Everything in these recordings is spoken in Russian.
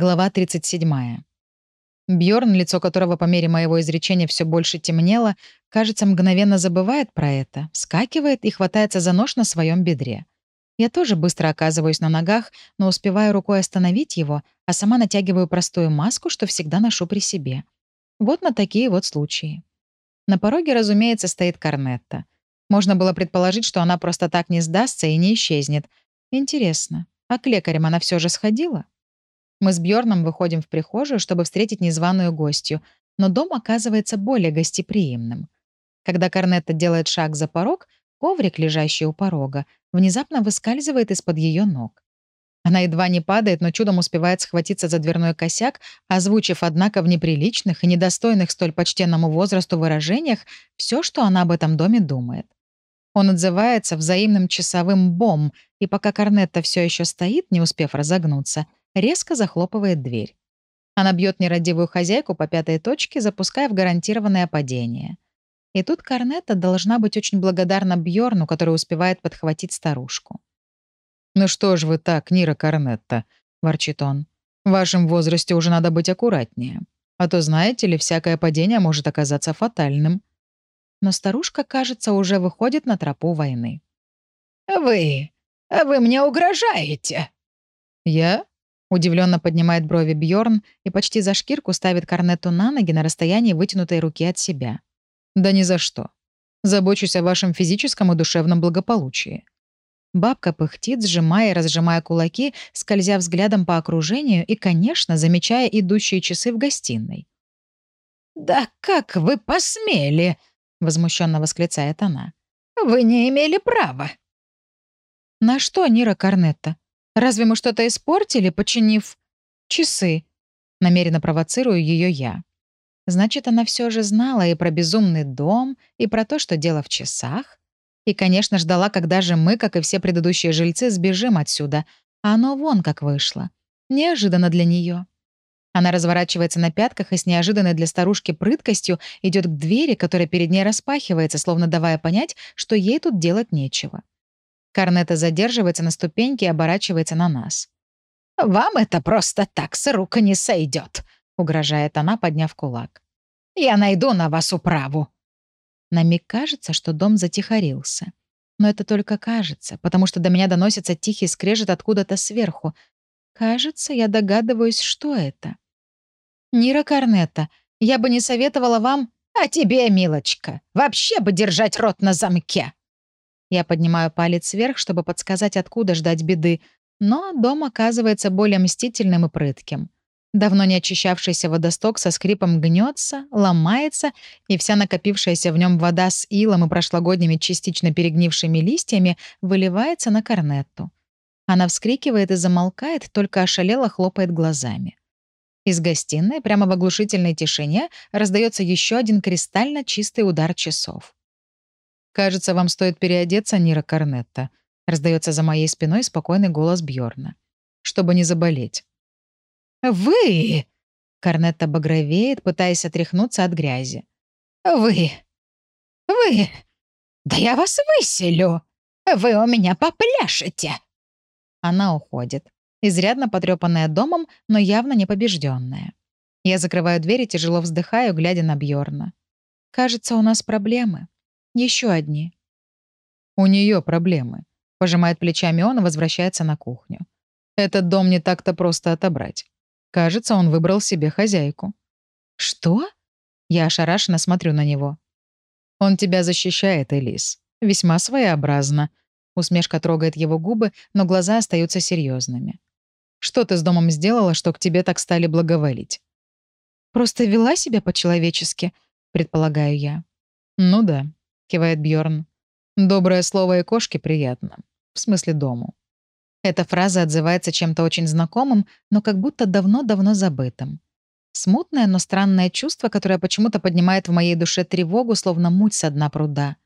Глава 37. Бьорн, лицо которого по мере моего изречения все больше темнело, кажется, мгновенно забывает про это, скакивает и хватается за нож на своем бедре. Я тоже быстро оказываюсь на ногах, но успеваю рукой остановить его, а сама натягиваю простую маску, что всегда ношу при себе. Вот на такие вот случаи. На пороге, разумеется, стоит Корнетта. Можно было предположить, что она просто так не сдастся и не исчезнет. Интересно, а к лекарям она все же сходила? Мы с Бьорном выходим в прихожую, чтобы встретить незваную гостью, но дом оказывается более гостеприимным. Когда Корнетта делает шаг за порог, коврик, лежащий у порога, внезапно выскальзывает из-под ее ног. Она едва не падает, но чудом успевает схватиться за дверной косяк, озвучив, однако, в неприличных и недостойных столь почтенному возрасту выражениях все, что она об этом доме думает. Он отзывается взаимным часовым бом, и пока Корнетта все еще стоит, не успев разогнуться, резко захлопывает дверь. Она бьет нерадивую хозяйку по пятой точке, запуская в гарантированное падение. И тут Корнетта должна быть очень благодарна Бьорну, который успевает подхватить старушку. «Ну что ж вы так, Нира Корнетта?» — ворчит он. «В вашем возрасте уже надо быть аккуратнее. А то, знаете ли, всякое падение может оказаться фатальным». Но старушка, кажется, уже выходит на тропу войны. «Вы... вы мне угрожаете?» «Я? Удивленно поднимает брови Бьорн и почти за шкирку ставит корнету на ноги на расстоянии вытянутой руки от себя. «Да ни за что. Забочусь о вашем физическом и душевном благополучии». Бабка пыхтит, сжимая и разжимая кулаки, скользя взглядом по окружению и, конечно, замечая идущие часы в гостиной. «Да как вы посмели!» — возмущенно восклицает она. «Вы не имели права!» «На что, Нира Корнетта? Разве мы что-то испортили, починив часы? Намеренно провоцирую ее я. Значит, она все же знала и про безумный дом, и про то, что дело в часах. И, конечно, ждала, когда же мы, как и все предыдущие жильцы, сбежим отсюда. А оно вон как вышло. Неожиданно для нее. Она разворачивается на пятках и с неожиданной для старушки прыткостью идет к двери, которая перед ней распахивается, словно давая понять, что ей тут делать нечего. Корнета задерживается на ступеньке и оборачивается на нас. «Вам это просто так с рук не сойдет», — угрожает она, подняв кулак. «Я найду на вас управу». На миг кажется, что дом затихарился. Но это только кажется, потому что до меня доносится тихий скрежет откуда-то сверху. Кажется, я догадываюсь, что это. «Нира Корнета, я бы не советовала вам...» «А тебе, милочка, вообще бы держать рот на замке!» Я поднимаю палец вверх, чтобы подсказать, откуда ждать беды, но дом оказывается более мстительным и прытким. Давно не очищавшийся водосток со скрипом гнется, ломается, и вся накопившаяся в нем вода с илом и прошлогодними частично перегнившими листьями выливается на корнетту. Она вскрикивает и замолкает, только ошалело хлопает глазами. Из гостиной, прямо в оглушительной тишине, раздается еще один кристально чистый удар часов. «Кажется, вам стоит переодеться, Нира Корнетта», — раздается за моей спиной спокойный голос Бьорна. «Чтобы не заболеть». «Вы!» — Корнетта багровеет, пытаясь отряхнуться от грязи. «Вы! Вы! Да я вас выселю! Вы у меня попляшете!» Она уходит, изрядно потрепанная домом, но явно не побежденная. Я закрываю дверь и тяжело вздыхаю, глядя на Бьорна. «Кажется, у нас проблемы». Еще одни. У нее проблемы. Пожимает плечами он и возвращается на кухню. Этот дом не так-то просто отобрать. Кажется, он выбрал себе хозяйку. Что? Я ошарашенно смотрю на него. Он тебя защищает, Элис. Весьма своеобразно. Усмешка трогает его губы, но глаза остаются серьезными. Что ты с домом сделала, что к тебе так стали благоволить? Просто вела себя по-человечески, предполагаю я. Ну да, кивает Бьорн. Доброе слово и кошке приятно. В смысле дому. Эта фраза отзывается чем-то очень знакомым, но как будто давно-давно забытым. Смутное, но странное чувство, которое почему-то поднимает в моей душе тревогу, словно муть со дна пруда.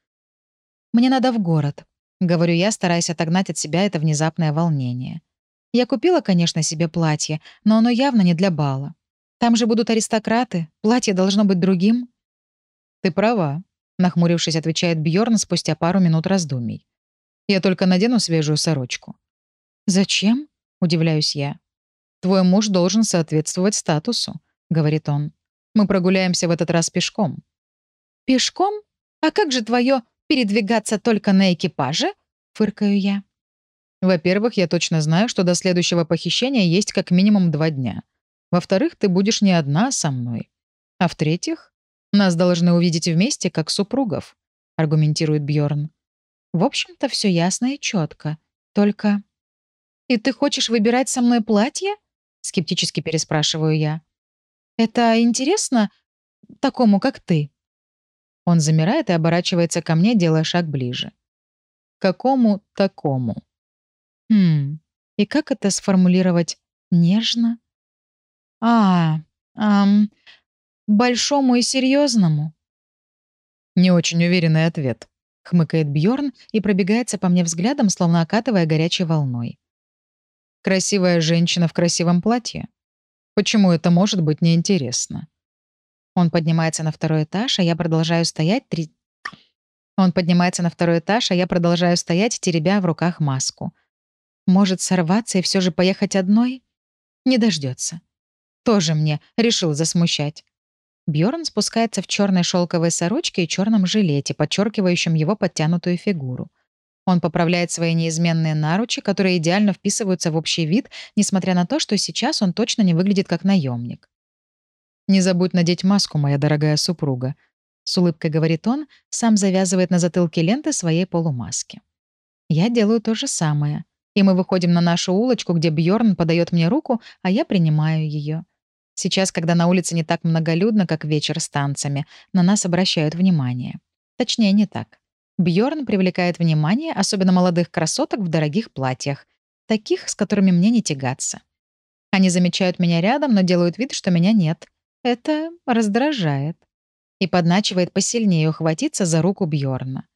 «Мне надо в город», — говорю я, стараясь отогнать от себя это внезапное волнение. Я купила, конечно, себе платье, но оно явно не для бала. Там же будут аристократы, платье должно быть другим. «Ты права», нахмурившись, отвечает Бьорн спустя пару минут раздумий. Я только надену свежую сорочку. Зачем? удивляюсь я. Твой муж должен соответствовать статусу», — говорит он. «Мы прогуляемся в этот раз пешком». «Пешком? А как же твое передвигаться только на экипаже?» — фыркаю я. «Во-первых, я точно знаю, что до следующего похищения есть как минимум два дня. Во-вторых, ты будешь не одна, со мной. А в-третьих, нас должны увидеть вместе, как супругов», — аргументирует Бьорн. «В общем-то, все ясно и четко. Только...» «И ты хочешь выбирать со мной платье?» — скептически переспрашиваю я. «Это интересно такому, как ты?» Он замирает и оборачивается ко мне, делая шаг ближе. «Какому такому?» «Хм, и как это сформулировать нежно?» «А, ам, большому и серьезному. Не очень уверенный ответ. Хмыкает Бьорн и пробегается по мне взглядом, словно окатывая горячей волной. Красивая женщина в красивом платье. Почему это может быть неинтересно? Он поднимается на второй этаж, а я продолжаю стоять три... Он поднимается на второй этаж, а я продолжаю стоять, теребя в руках маску. Может сорваться и все же поехать одной? Не дождется. Тоже мне решил засмущать. Бьорн спускается в черной шелковой сорочке и черном жилете, подчеркивающем его подтянутую фигуру. Он поправляет свои неизменные наручи, которые идеально вписываются в общий вид, несмотря на то, что сейчас он точно не выглядит как наемник. «Не забудь надеть маску, моя дорогая супруга», — с улыбкой говорит он, сам завязывает на затылке ленты своей полумаски. Я делаю то же самое, и мы выходим на нашу улочку, где Бьорн подает мне руку, а я принимаю ее. Сейчас, когда на улице не так многолюдно, как вечер с танцами, на нас обращают внимание. Точнее, не так. Бьорн привлекает внимание, особенно молодых красоток в дорогих платьях, таких, с которыми мне не тягаться. Они замечают меня рядом, но делают вид, что меня нет. Это раздражает. И подначивает посильнее ухватиться за руку Бьорна.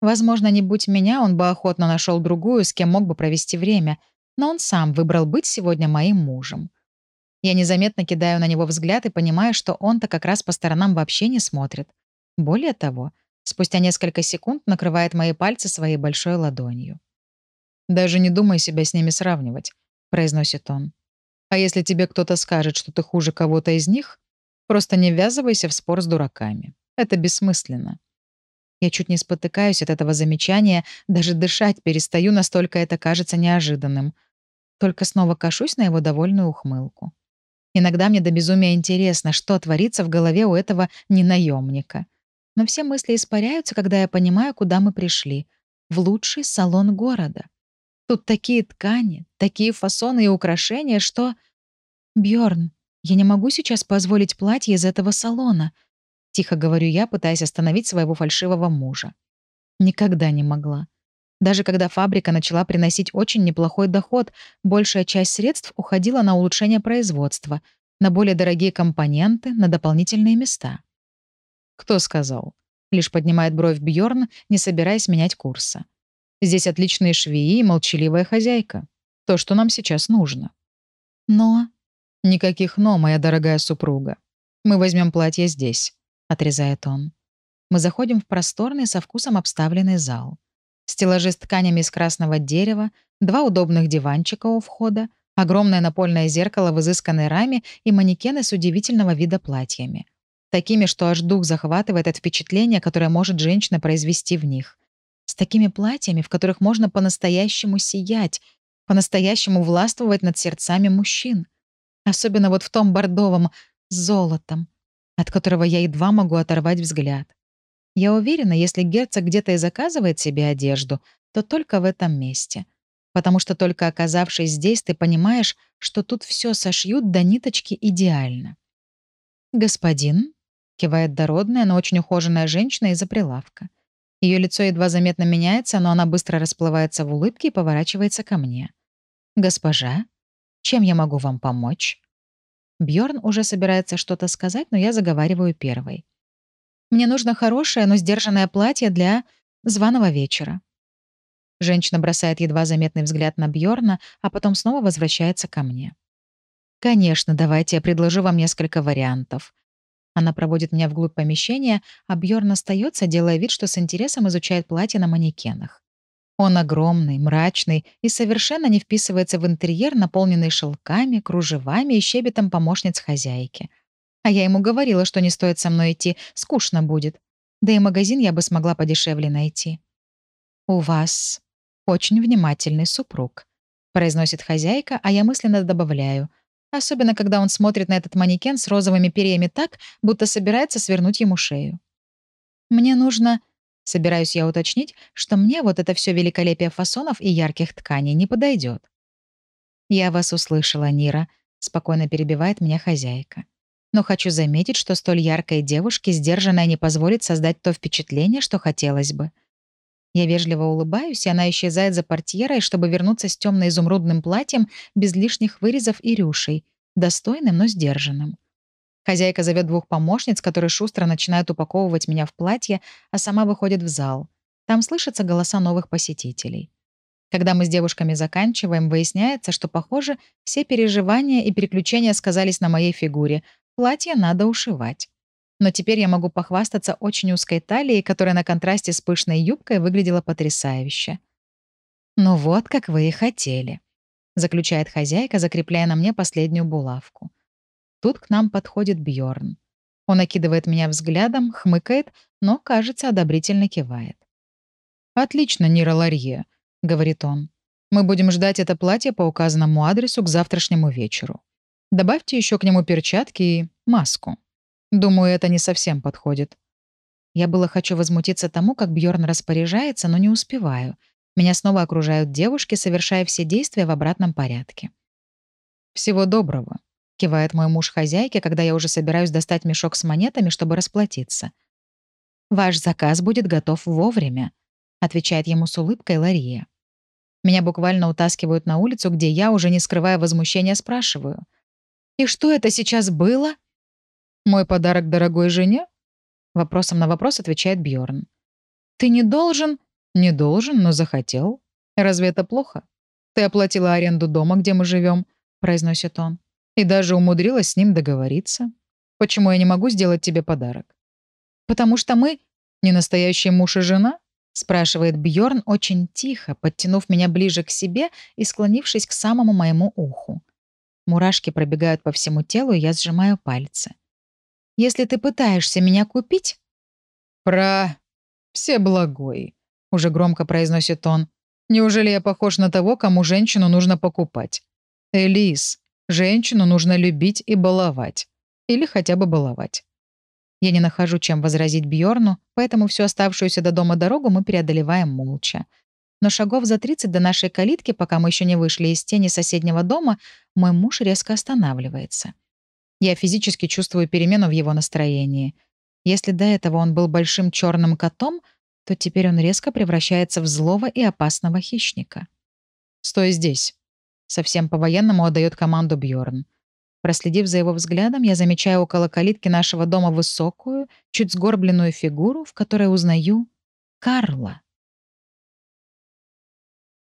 Возможно, не будь меня, он бы охотно нашел другую, с кем мог бы провести время, но он сам выбрал быть сегодня моим мужем. Я незаметно кидаю на него взгляд и понимаю, что он-то как раз по сторонам вообще не смотрит. Более того, спустя несколько секунд накрывает мои пальцы своей большой ладонью. «Даже не думай себя с ними сравнивать», — произносит он. «А если тебе кто-то скажет, что ты хуже кого-то из них, просто не ввязывайся в спор с дураками. Это бессмысленно». Я чуть не спотыкаюсь от этого замечания, даже дышать перестаю, настолько это кажется неожиданным. Только снова кашусь на его довольную ухмылку. Иногда мне до безумия интересно, что творится в голове у этого ненаемника. Но все мысли испаряются, когда я понимаю, куда мы пришли. В лучший салон города. Тут такие ткани, такие фасоны и украшения, что... Бьорн, я не могу сейчас позволить платье из этого салона. Тихо говорю я, пытаясь остановить своего фальшивого мужа. Никогда не могла. Даже когда фабрика начала приносить очень неплохой доход, большая часть средств уходила на улучшение производства, на более дорогие компоненты, на дополнительные места. «Кто сказал?» — лишь поднимает бровь Бьорн, не собираясь менять курса. «Здесь отличные швеи и молчаливая хозяйка. То, что нам сейчас нужно». «Но...» «Никаких «но», моя дорогая супруга. Мы возьмем платье здесь», — отрезает он. Мы заходим в просторный, со вкусом обставленный зал стеллажи с тканями из красного дерева, два удобных диванчика у входа, огромное напольное зеркало в изысканной раме и манекены с удивительного вида платьями. Такими, что аж дух захватывает от впечатления, которое может женщина произвести в них. С такими платьями, в которых можно по-настоящему сиять, по-настоящему властвовать над сердцами мужчин. Особенно вот в том бордовом золотом, от которого я едва могу оторвать взгляд. Я уверена, если герцог где-то и заказывает себе одежду, то только в этом месте. Потому что только оказавшись здесь, ты понимаешь, что тут все сошьют до ниточки идеально. «Господин», — кивает дородная, но очень ухоженная женщина из-за прилавка. Ее лицо едва заметно меняется, но она быстро расплывается в улыбке и поворачивается ко мне. «Госпожа, чем я могу вам помочь?» Бьорн уже собирается что-то сказать, но я заговариваю первой. Мне нужно хорошее, но сдержанное платье для званого вечера». Женщина бросает едва заметный взгляд на Бьорна, а потом снова возвращается ко мне. «Конечно, давайте я предложу вам несколько вариантов». Она проводит меня вглубь помещения, а Бьорн остается, делая вид, что с интересом изучает платье на манекенах. Он огромный, мрачный и совершенно не вписывается в интерьер, наполненный шелками, кружевами и щебетом помощниц хозяйки. А я ему говорила, что не стоит со мной идти, скучно будет. Да и магазин я бы смогла подешевле найти. «У вас очень внимательный супруг», — произносит хозяйка, а я мысленно добавляю. Особенно, когда он смотрит на этот манекен с розовыми перьями так, будто собирается свернуть ему шею. «Мне нужно...» Собираюсь я уточнить, что мне вот это все великолепие фасонов и ярких тканей не подойдет. «Я вас услышала, Нира», — спокойно перебивает меня хозяйка. «Но хочу заметить, что столь яркой девушке сдержанная не позволит создать то впечатление, что хотелось бы». Я вежливо улыбаюсь, и она исчезает за портьерой, чтобы вернуться с темно-изумрудным платьем без лишних вырезов и рюшей, достойным, но сдержанным. Хозяйка зовет двух помощниц, которые шустро начинают упаковывать меня в платье, а сама выходит в зал. Там слышатся голоса новых посетителей. Когда мы с девушками заканчиваем, выясняется, что, похоже, все переживания и переключения сказались на моей фигуре. Платье надо ушивать. Но теперь я могу похвастаться очень узкой талией, которая на контрасте с пышной юбкой выглядела потрясающе. «Ну вот, как вы и хотели», — заключает хозяйка, закрепляя на мне последнюю булавку. Тут к нам подходит Бьорн. Он окидывает меня взглядом, хмыкает, но, кажется, одобрительно кивает. «Отлично, Нира Ларье», — говорит он. «Мы будем ждать это платье по указанному адресу к завтрашнему вечеру. Добавьте еще к нему перчатки и маску. Думаю, это не совсем подходит». Я было хочу возмутиться тому, как Бьорн распоряжается, но не успеваю. Меня снова окружают девушки, совершая все действия в обратном порядке. «Всего доброго», кивает мой муж хозяйке, когда я уже собираюсь достать мешок с монетами, чтобы расплатиться. «Ваш заказ будет готов вовремя», — отвечает ему с улыбкой Лария. Меня буквально утаскивают на улицу, где я, уже не скрывая возмущения, спрашиваю. «И что это сейчас было?» «Мой подарок дорогой жене?» Вопросом на вопрос отвечает Бьорн. «Ты не должен...» «Не должен, но захотел. Разве это плохо? Ты оплатила аренду дома, где мы живем, произносит он. И даже умудрилась с ним договориться. Почему я не могу сделать тебе подарок? Потому что мы не настоящий муж и жена? спрашивает Бьорн очень тихо, подтянув меня ближе к себе и склонившись к самому моему уху. Мурашки пробегают по всему телу, и я сжимаю пальцы. Если ты пытаешься меня купить... Про... все благой, уже громко произносит он. Неужели я похож на того, кому женщину нужно покупать? Элис, Женщину нужно любить и баловать. Или хотя бы баловать. Я не нахожу, чем возразить Бьорну, поэтому всю оставшуюся до дома дорогу мы преодолеваем молча. Но шагов за 30 до нашей калитки, пока мы еще не вышли из тени соседнего дома, мой муж резко останавливается. Я физически чувствую перемену в его настроении. Если до этого он был большим черным котом, то теперь он резко превращается в злого и опасного хищника. «Стой здесь», Совсем по-военному отдает команду Бьорн. Проследив за его взглядом, я замечаю около калитки нашего дома высокую, чуть сгорбленную фигуру, в которой узнаю Карла.